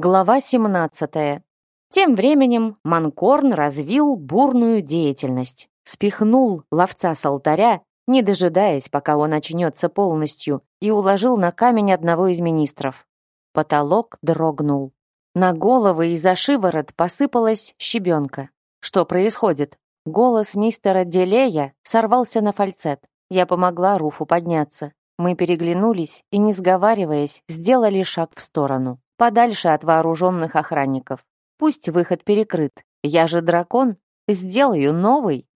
Глава 17. Тем временем Манкорн развил бурную деятельность. Спихнул ловца с алтаря, не дожидаясь, пока он очнется полностью, и уложил на камень одного из министров. Потолок дрогнул. На головы и за шиворот посыпалась щебенка. Что происходит? Голос мистера Делея сорвался на фальцет. Я помогла Руфу подняться. Мы переглянулись и, не сговариваясь, сделали шаг в сторону подальше от вооруженных охранников. Пусть выход перекрыт. Я же дракон, сделаю новый.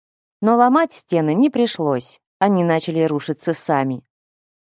Но ломать стены не пришлось. Они начали рушиться сами.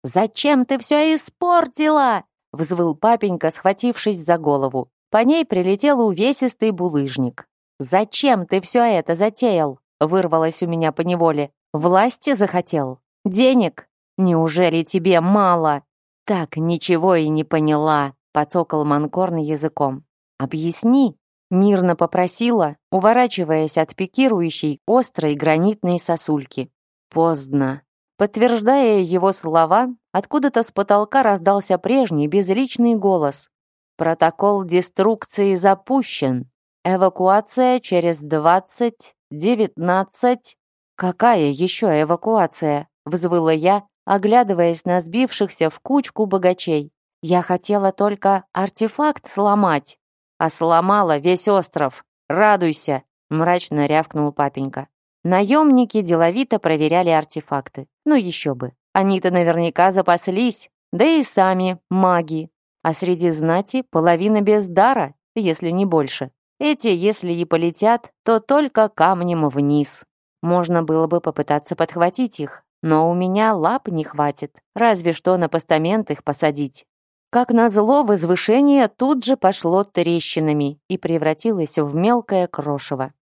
«Зачем ты все испортила?» — взвыл папенька, схватившись за голову. По ней прилетел увесистый булыжник. «Зачем ты все это затеял?» — вырвалось у меня по неволе. «Власти захотел? Денег? Неужели тебе мало?» «Так ничего и не поняла», Подсокал Манкорн языком. «Объясни!» Мирно попросила, уворачиваясь от пикирующей острой гранитной сосульки. Поздно. Подтверждая его слова, откуда-то с потолка раздался прежний безличный голос. «Протокол деструкции запущен. Эвакуация через двадцать, девятнадцать...» «Какая еще эвакуация?» — взвыла я, оглядываясь на сбившихся в кучку богачей. Я хотела только артефакт сломать, а сломала весь остров. Радуйся!» — мрачно рявкнул папенька. Наемники деловито проверяли артефакты. Ну еще бы. Они-то наверняка запаслись, да и сами маги. А среди знати половина без дара, если не больше. Эти, если и полетят, то только камнем вниз. Можно было бы попытаться подхватить их, но у меня лап не хватит, разве что на постамент их посадить. Как назло, возвышение тут же пошло трещинами и превратилось в мелкое крошево.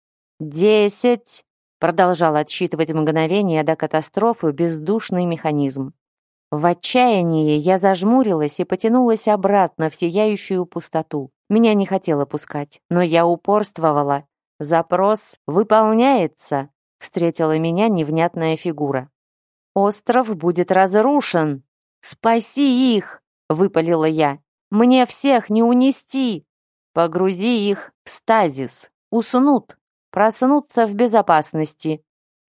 «Десять!» — продолжал отсчитывать мгновение до катастрофы бездушный механизм. В отчаянии я зажмурилась и потянулась обратно в сияющую пустоту. Меня не хотело пускать, но я упорствовала. «Запрос выполняется!» — встретила меня невнятная фигура. «Остров будет разрушен! Спаси их!» — выпалила я. «Мне всех не унести! Погрузи их в стазис, уснут, проснутся в безопасности!»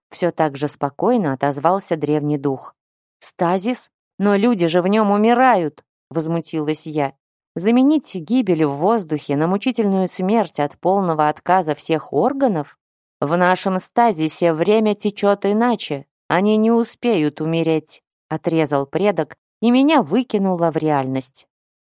Все так же спокойно отозвался древний дух. «Стазис? Но люди же в нем умирают!» — возмутилась я. «Заменить гибель в воздухе на мучительную смерть от полного отказа всех органов? В нашем стазисе время течет иначе, они не успеют умереть», — отрезал предок, и меня выкинуло в реальность.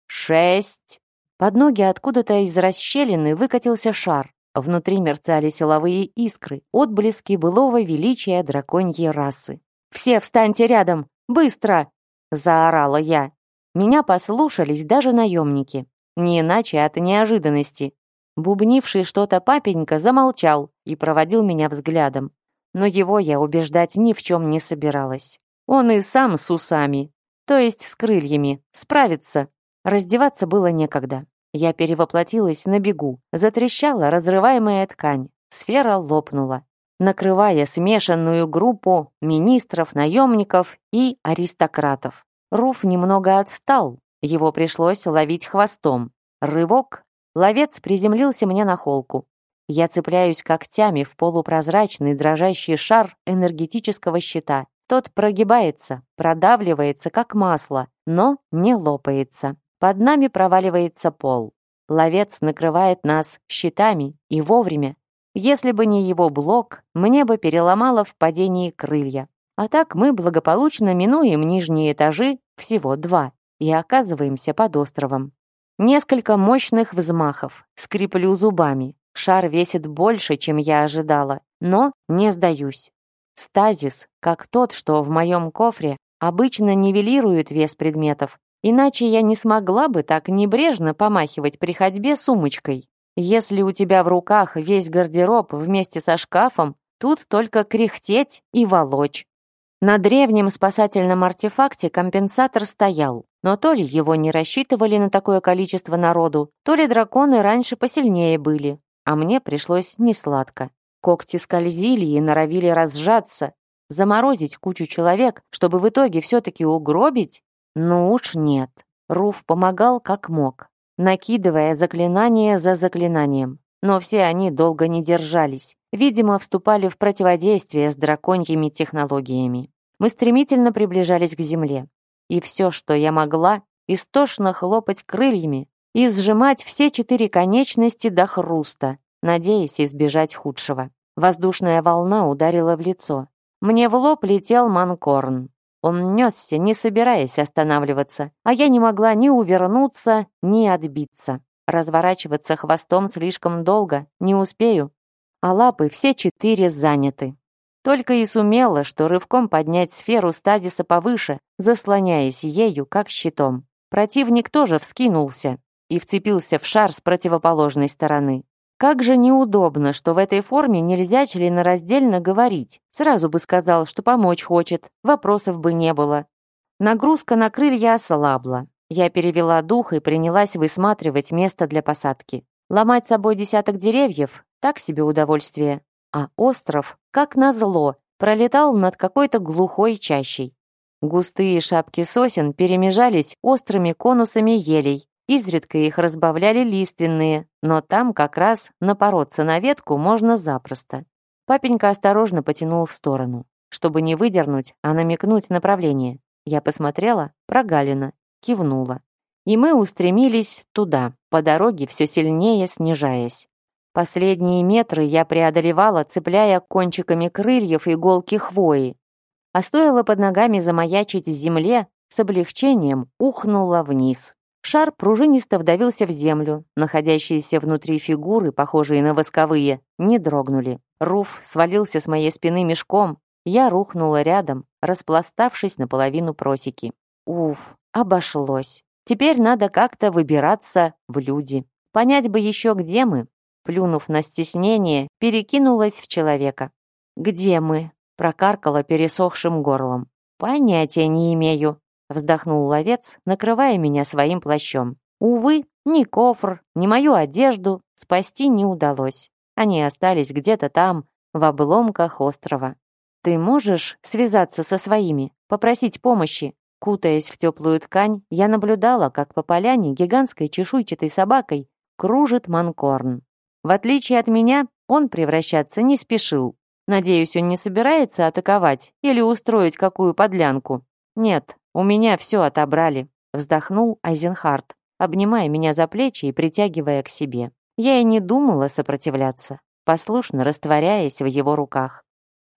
Шесть. Под ноги откуда-то из расщелины выкатился шар. Внутри мерцали силовые искры, отблески былого величия драконьей расы. «Все встаньте рядом! Быстро!» — заорала я. Меня послушались даже наемники. Не иначе от неожиданности. Бубнивший что-то папенька замолчал и проводил меня взглядом. Но его я убеждать ни в чем не собиралась. Он и сам с усами, то есть с крыльями, справиться. Раздеваться было некогда. Я перевоплотилась на бегу, затрещала разрываемая ткань, сфера лопнула, накрывая смешанную группу министров, наемников и аристократов. Руф немного отстал, его пришлось ловить хвостом. Рывок, ловец приземлился мне на холку. Я цепляюсь когтями в полупрозрачный дрожащий шар энергетического щита тот прогибается, продавливается, как масло, но не лопается. Под нами проваливается пол. Ловец накрывает нас щитами и вовремя. Если бы не его блок, мне бы переломало в падении крылья. А так мы благополучно минуем нижние этажи, всего два, и оказываемся под островом. Несколько мощных взмахов, скреплю зубами. Шар весит больше, чем я ожидала, но не сдаюсь. Стазис, как тот, что в моем кофре, обычно нивелирует вес предметов, иначе я не смогла бы так небрежно помахивать при ходьбе сумочкой. Если у тебя в руках весь гардероб вместе со шкафом, тут только кряхтеть и волочь. На древнем спасательном артефакте компенсатор стоял, но то ли его не рассчитывали на такое количество народу, то ли драконы раньше посильнее были, а мне пришлось несладко. Когти скользили и норовили разжаться, заморозить кучу человек, чтобы в итоге все-таки угробить? Ну уж нет. Руф помогал как мог. накидывая заклинание за заклинанием. Но все они долго не держались. Видимо, вступали в противодействие с драконьими технологиями. Мы стремительно приближались к земле. И все, что я могла, истошно хлопать крыльями и сжимать все четыре конечности до хруста, надеясь избежать худшего. Воздушная волна ударила в лицо. Мне в лоб летел манкорн. Он несся, не собираясь останавливаться, а я не могла ни увернуться, ни отбиться. Разворачиваться хвостом слишком долго, не успею. А лапы все четыре заняты. Только и сумела, что рывком поднять сферу стазиса повыше, заслоняясь ею, как щитом. Противник тоже вскинулся и вцепился в шар с противоположной стороны. Как же неудобно, что в этой форме нельзя членораздельно говорить. Сразу бы сказал, что помочь хочет, вопросов бы не было. Нагрузка на крылья ослабла. Я перевела дух и принялась высматривать место для посадки. Ломать собой десяток деревьев — так себе удовольствие. А остров, как назло, пролетал над какой-то глухой чащей. Густые шапки сосен перемежались острыми конусами елей, Изредка их разбавляли лиственные, но там как раз напороться на ветку можно запросто. Папенька осторожно потянул в сторону, чтобы не выдернуть, а намекнуть направление. Я посмотрела, прогалина, кивнула. И мы устремились туда, по дороге все сильнее снижаясь. Последние метры я преодолевала, цепляя кончиками крыльев иголки хвои. А стоило под ногами замаячить земле, с облегчением ухнула вниз. Шар пружинисто вдавился в землю. Находящиеся внутри фигуры, похожие на восковые, не дрогнули. Руф свалился с моей спины мешком. Я рухнула рядом, распластавшись наполовину просеки. Уф, обошлось. Теперь надо как-то выбираться в люди. Понять бы еще, где мы. Плюнув на стеснение, перекинулась в человека. «Где мы?» — прокаркала пересохшим горлом. «Понятия не имею», Вздохнул ловец, накрывая меня своим плащом. Увы, ни кофр, ни мою одежду спасти не удалось. Они остались где-то там, в обломках острова. «Ты можешь связаться со своими, попросить помощи?» Кутаясь в теплую ткань, я наблюдала, как по поляне гигантской чешуйчатой собакой кружит манкорн. В отличие от меня, он превращаться не спешил. Надеюсь, он не собирается атаковать или устроить какую подлянку. Нет, «У меня все отобрали», — вздохнул Айзенхарт, обнимая меня за плечи и притягивая к себе. Я и не думала сопротивляться, послушно растворяясь в его руках.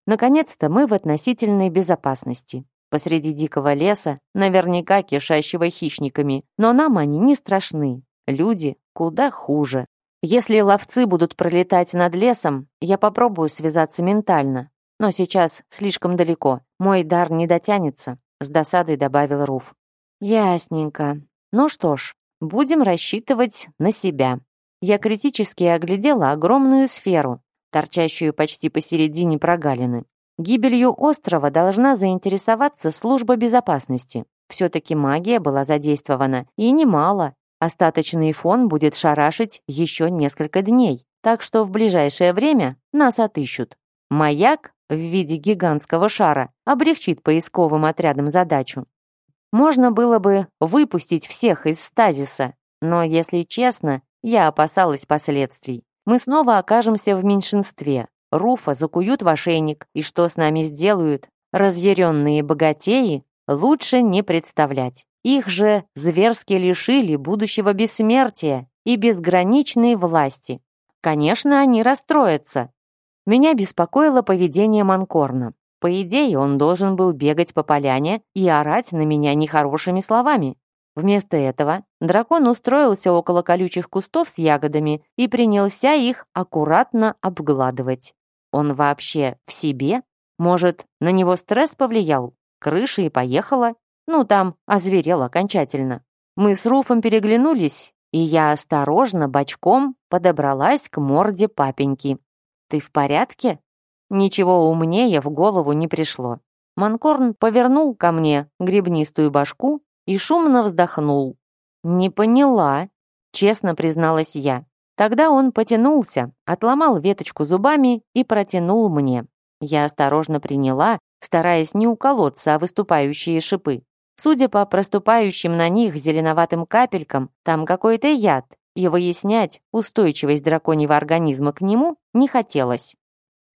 Наконец-то мы в относительной безопасности. Посреди дикого леса, наверняка кишащего хищниками, но нам они не страшны. Люди куда хуже. Если ловцы будут пролетать над лесом, я попробую связаться ментально. Но сейчас слишком далеко, мой дар не дотянется. С досадой добавил Руф. Ясненько. Ну что ж, будем рассчитывать на себя. Я критически оглядела огромную сферу, торчащую почти посередине прогалины. Гибелью острова должна заинтересоваться служба безопасности. Все-таки магия была задействована, и немало. Остаточный фон будет шарашить еще несколько дней, так что в ближайшее время нас отыщут. Маяк в виде гигантского шара облегчит поисковым отрядам задачу. Можно было бы выпустить всех из стазиса, но, если честно, я опасалась последствий. Мы снова окажемся в меньшинстве. Руфа закуют в ошейник, и что с нами сделают? Разъяренные богатеи лучше не представлять. Их же зверски лишили будущего бессмертия и безграничной власти. Конечно, они расстроятся, меня беспокоило поведение Манкорна. По идее, он должен был бегать по поляне и орать на меня нехорошими словами. Вместо этого дракон устроился около колючих кустов с ягодами и принялся их аккуратно обгладывать. Он вообще в себе? Может, на него стресс повлиял? Крыша и поехала? Ну, там озверел окончательно. Мы с Руфом переглянулись, и я осторожно, бочком подобралась к морде папеньки. «Ты в порядке?» Ничего умнее в голову не пришло. Манкорн повернул ко мне гребнистую башку и шумно вздохнул. «Не поняла», — честно призналась я. Тогда он потянулся, отломал веточку зубами и протянул мне. Я осторожно приняла, стараясь не уколоться о выступающие шипы. Судя по проступающим на них зеленоватым капелькам, там какой-то яд, и выяснять устойчивость драконьего организма к нему не хотелось.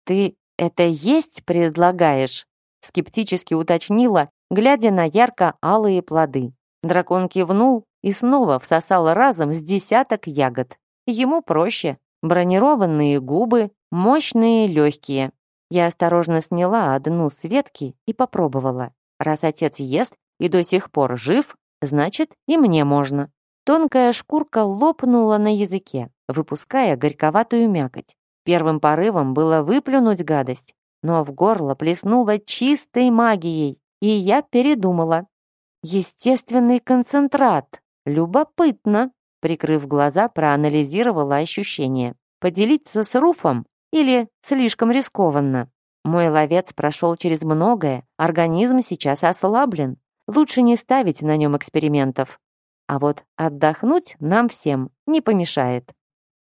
«Ты это есть предлагаешь?» скептически уточнила, глядя на ярко-алые плоды. Дракон кивнул и снова всосал разом с десяток ягод. Ему проще. Бронированные губы, мощные, легкие. Я осторожно сняла одну с ветки и попробовала. Раз отец ест и до сих пор жив, значит, и мне можно. Тонкая шкурка лопнула на языке, выпуская горьковатую мякоть. Первым порывом было выплюнуть гадость, но в горло плеснуло чистой магией, и я передумала. Естественный концентрат. Любопытно. Прикрыв глаза, проанализировала ощущения. Поделиться с Руфом или слишком рискованно? Мой ловец прошел через многое, организм сейчас ослаблен. Лучше не ставить на нем экспериментов. А вот отдохнуть нам всем не помешает.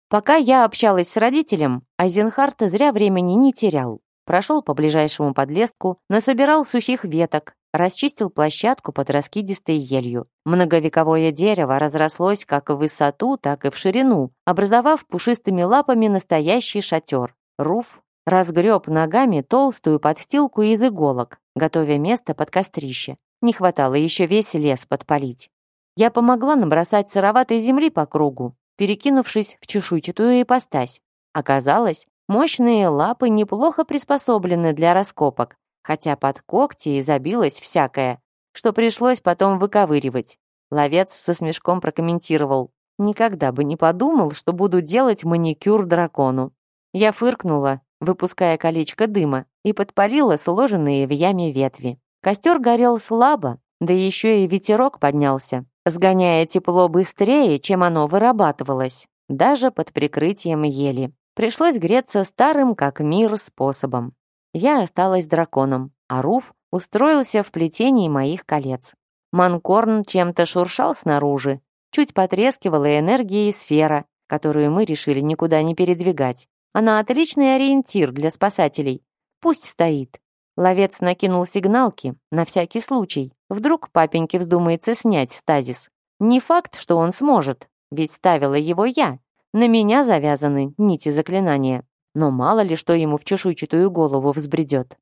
Пока я общалась с родителем, Айзенхарт зря времени не терял. Прошел по ближайшему подлестку, насобирал сухих веток, расчистил площадку под раскидистой елью. Многовековое дерево разрослось как в высоту, так и в ширину, образовав пушистыми лапами настоящий шатер. Руф разгреб ногами толстую подстилку из иголок, готовя место под кострище. Не хватало еще весь лес подпалить. Я помогла набросать сыроватой земли по кругу, перекинувшись в чешуйчатую ипостась. Оказалось, мощные лапы неплохо приспособлены для раскопок, хотя под когти забилось всякое, что пришлось потом выковыривать. Ловец со смешком прокомментировал. «Никогда бы не подумал, что буду делать маникюр дракону». Я фыркнула, выпуская колечко дыма, и подпалила сложенные в яме ветви. Костер горел слабо, да еще и ветерок поднялся, сгоняя тепло быстрее, чем оно вырабатывалось, даже под прикрытием ели. Пришлось греться старым как мир способом. Я осталась драконом, а Руф устроился в плетении моих колец. Манкорн чем-то шуршал снаружи, чуть потрескивала энергия и сфера, которую мы решили никуда не передвигать. Она отличный ориентир для спасателей. Пусть стоит. Ловец накинул сигналки, на всякий случай. Вдруг папеньке вздумается снять стазис. Не факт, что он сможет, ведь ставила его я. На меня завязаны нити заклинания но мало ли что ему в чешуйчатую голову взбредет.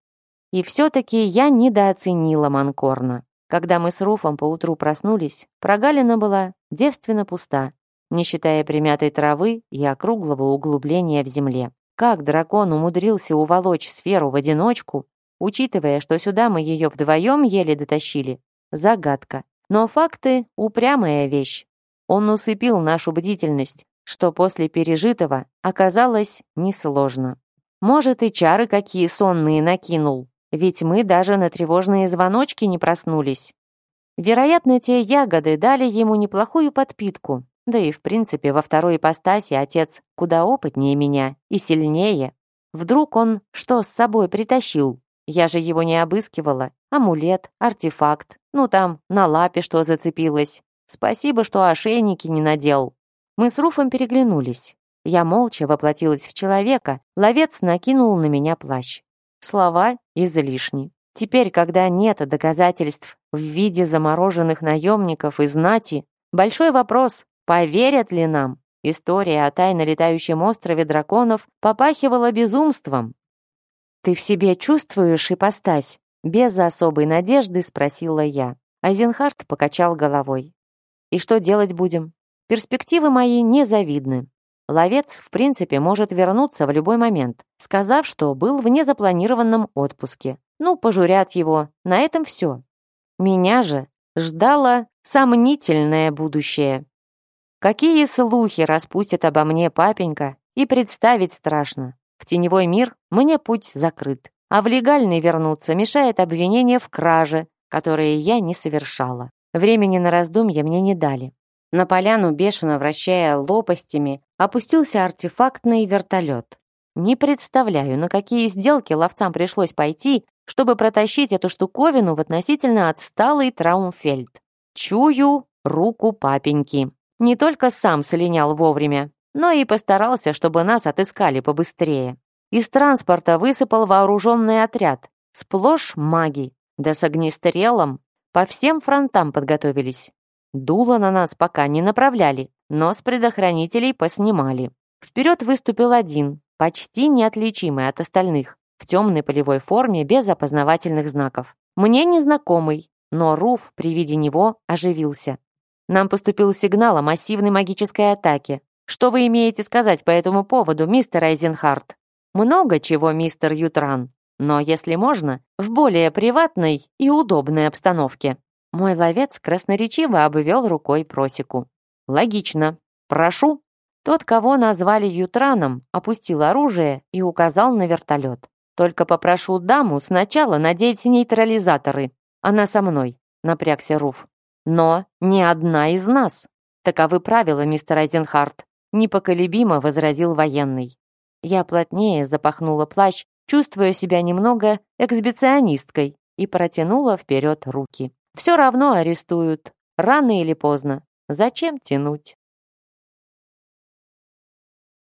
И все-таки я недооценила Манкорна. Когда мы с Руфом поутру проснулись, прогалина была девственно пуста, не считая примятой травы и округлого углубления в земле. Как дракон умудрился уволочь сферу в одиночку, учитывая, что сюда мы ее вдвоем еле дотащили, загадка. Но факты — упрямая вещь. Он усыпил нашу бдительность, что после пережитого оказалось несложно. Может, и чары какие сонные накинул, ведь мы даже на тревожные звоночки не проснулись. Вероятно, те ягоды дали ему неплохую подпитку, да и в принципе во второй ипостаси отец куда опытнее меня и сильнее. Вдруг он что с собой притащил? Я же его не обыскивала. Амулет, артефакт, ну там на лапе что зацепилось. Спасибо, что ошейники не надел. Мы с Руфом переглянулись. Я молча воплотилась в человека, ловец накинул на меня плащ. Слова излишни. Теперь, когда нет доказательств в виде замороженных наемников и знати, большой вопрос, поверят ли нам? История о тайно летающем острове драконов попахивала безумством. «Ты в себе чувствуешь ипостась?» Без особой надежды спросила я. Айзенхард покачал головой. «И что делать будем?» Перспективы мои незавидны. Ловец, в принципе, может вернуться в любой момент, сказав, что был в незапланированном отпуске. Ну, пожурят его, на этом все. Меня же ждало сомнительное будущее. Какие слухи распустит обо мне папенька, и представить страшно. В теневой мир мне путь закрыт, а в легальный вернуться мешает обвинение в краже, которые я не совершала. Времени на раздумья мне не дали. На поляну, бешено вращая лопастями, опустился артефактный вертолет. Не представляю, на какие сделки ловцам пришлось пойти, чтобы протащить эту штуковину в относительно отсталый Траумфельд. Чую руку папеньки. Не только сам слинял вовремя, но и постарался, чтобы нас отыскали побыстрее. Из транспорта высыпал вооруженный отряд, сплошь маги, да с огнестрелом. По всем фронтам подготовились. Дуло на нас пока не направляли, но с предохранителей поснимали. Вперед выступил один, почти неотличимый от остальных, в темной полевой форме без опознавательных знаков. Мне незнакомый, но Руф при виде него оживился. Нам поступил сигнал о массивной магической атаке. Что вы имеете сказать по этому поводу, мистер Айзенхарт? Много чего, мистер Ютран. Но, если можно, в более приватной и удобной обстановке. Мой ловец красноречиво обвел рукой просеку. Логично. Прошу. Тот, кого назвали Ютраном, опустил оружие и указал на вертолет. Только попрошу даму сначала надеть нейтрализаторы. Она со мной, напрягся Руф. Но не одна из нас. Таковы правила, мистер Айзенхарт, непоколебимо возразил военный. Я плотнее запахнула плащ, чувствуя себя немного эксбиционисткой, и протянула вперед руки. Все равно арестуют, рано или поздно. Зачем тянуть?